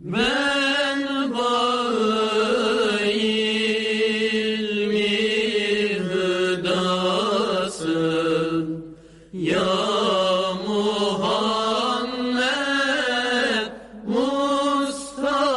Ben bağı ilmi Ya Muhammed Mustafa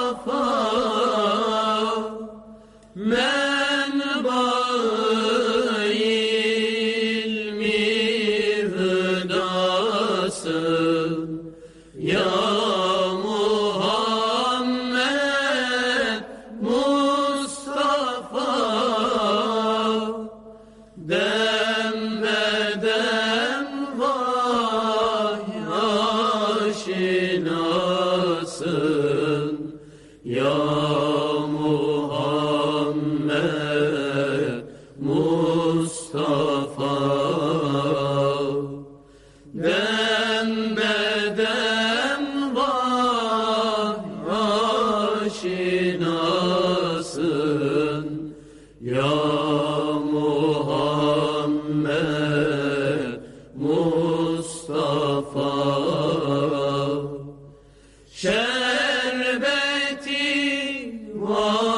Dem bedem vay Ya Muhammed Mustafa. Dem bedem vay Ya Mustafa. Şerbeti vaslınla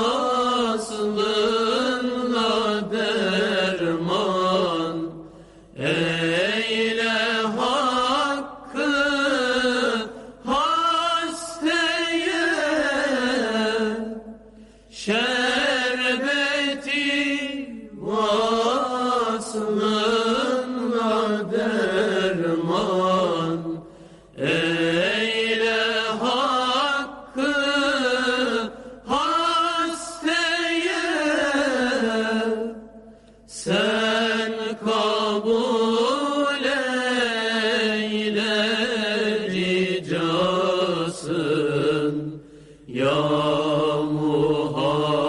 kabul eyle ricasın Ya Muhammed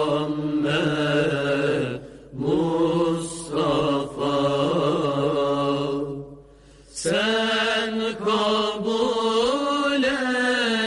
Mustafa Sen kabul eyle